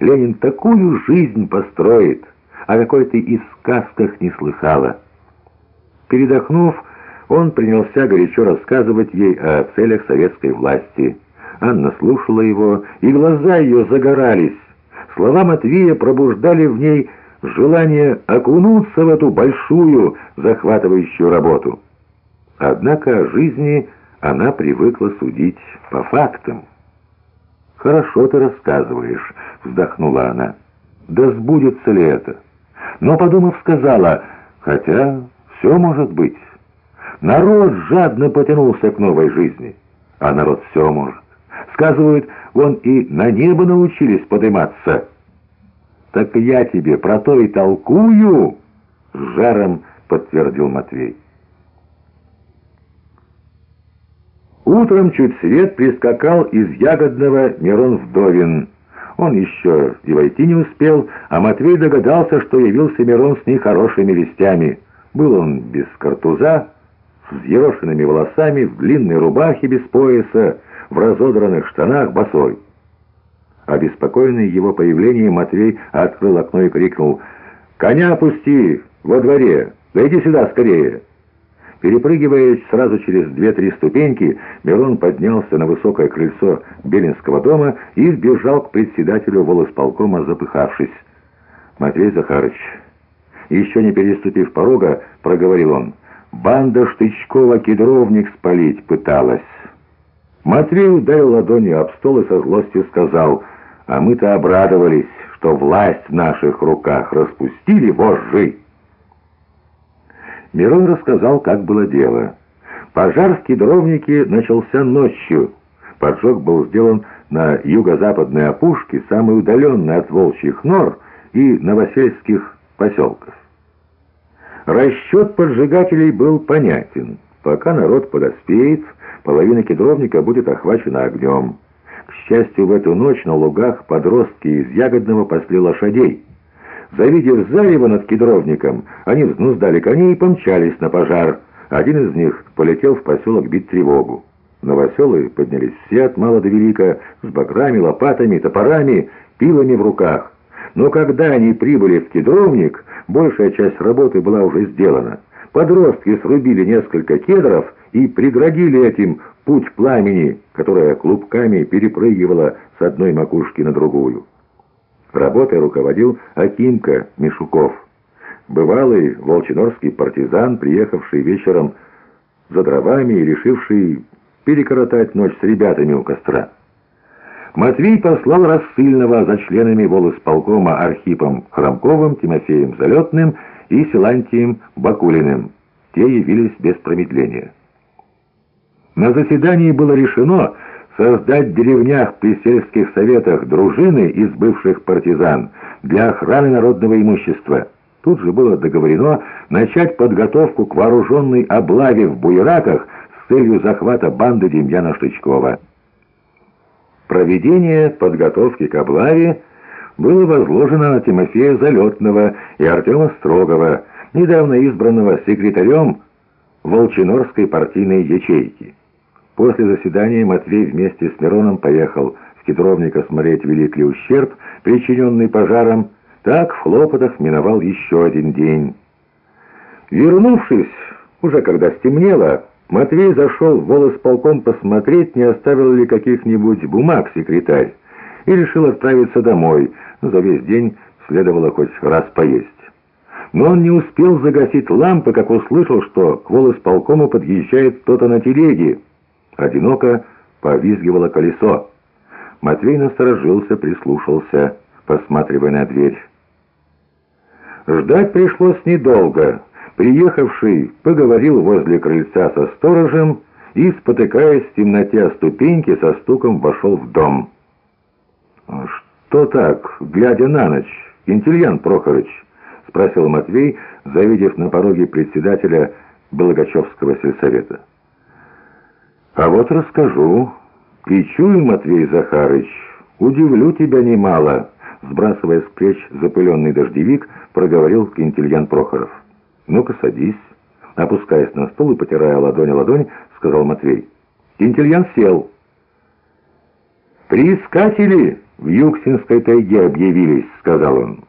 Ленин такую жизнь построит, о какой ты и сказках не слыхала. Передохнув, он принялся горячо рассказывать ей о целях советской власти. Анна слушала его, и глаза ее загорались. Слова Матвея пробуждали в ней желание окунуться в эту большую, захватывающую работу. Однако о жизни она привыкла судить по фактам. «Хорошо ты рассказываешь», — вздохнула она. «Да сбудется ли это?» Но, подумав, сказала, «Хотя все может быть. Народ жадно потянулся к новой жизни, а народ все может. Сказывают, вон и на небо научились подниматься». «Так я тебе про то и толкую», — с жаром подтвердил Матвей. Утром чуть свет прискакал из Ягодного Мирон Вдовин. Он еще и войти не успел, а Матвей догадался, что явился Мирон с нехорошими вестями. Был он без картуза, с взъерошенными волосами, в длинной рубахе без пояса, в разодранных штанах, босой. Обеспокоенный его появлением, Матвей открыл окно и крикнул «Коня опусти! Во дворе! Да сюда скорее!» Перепрыгивая сразу через две-три ступеньки, Мирон поднялся на высокое крыльцо Белинского дома и сбежал к председателю волосполкома, запыхавшись. «Матвей Захарыч, еще не переступив порога, проговорил он, «Банда Штычкова кедровник спалить пыталась». Матвей ударил ладонью об стол и со злостью сказал, «А мы-то обрадовались, что власть в наших руках распустили вожжи». Мирон рассказал, как было дело. Пожар в кедровнике начался ночью. Поджог был сделан на юго-западной опушке, самой удаленной от волчьих нор и новосельских поселков. Расчет поджигателей был понятен. Пока народ подоспеет, половина кедровника будет охвачена огнем. К счастью, в эту ночь на лугах подростки из Ягодного пасли лошадей. Завидев зарево над кедровником, они взнуздали коней и помчались на пожар. Один из них полетел в поселок бить тревогу. Новоселы поднялись все от мала до велика, с баграми, лопатами, топорами, пилами в руках. Но когда они прибыли в кедровник, большая часть работы была уже сделана. Подростки срубили несколько кедров и преградили этим путь пламени, которое клубками перепрыгивало с одной макушки на другую. Работой руководил Акимка Мишуков, бывалый волчинорский партизан, приехавший вечером за дровами и решивший перекоротать ночь с ребятами у костра. Матвей послал рассыльного за членами волосполкома Архипом Хромковым, Тимофеем Залетным и Силантием Бакулиным. Те явились без промедления. На заседании было решено, создать в деревнях при сельских советах дружины из бывших партизан для охраны народного имущества. Тут же было договорено начать подготовку к вооруженной облаве в Буераках с целью захвата банды Демьяна Штычкова. Проведение подготовки к облаве было возложено на Тимофея Залетного и Артема Строгова, недавно избранного секретарем Волчинорской партийной ячейки. После заседания Матвей вместе с Мироном поехал в Кедровник осмотреть велик ли ущерб, причиненный пожаром. Так в хлопотах миновал еще один день. Вернувшись, уже когда стемнело, Матвей зашел в волосполком посмотреть, не оставил ли каких-нибудь бумаг секретарь, и решил отправиться домой. За весь день следовало хоть раз поесть. Но он не успел загасить лампы, как услышал, что к волосполкому подъезжает кто-то на телеге. Одиноко повизгивало колесо. Матвей насторожился, прислушался, посматривая на дверь. Ждать пришлось недолго. Приехавший поговорил возле крыльца со сторожем и, спотыкаясь в темноте о ступеньки, со стуком вошел в дом. «Что так, глядя на ночь, Кентильян Прохорович?» — спросил Матвей, завидев на пороге председателя Благачевского сельсовета. А вот расскажу. И чую, Матвей Захарыч, удивлю тебя немало, сбрасывая с плеч запыленный дождевик, проговорил Кентильян Прохоров. Ну-ка, садись. Опускаясь на стул и потирая ладонь ладонь, сказал Матвей. Кентильян сел. «Приискатели!» в Юксинской тайге объявились», — сказал он.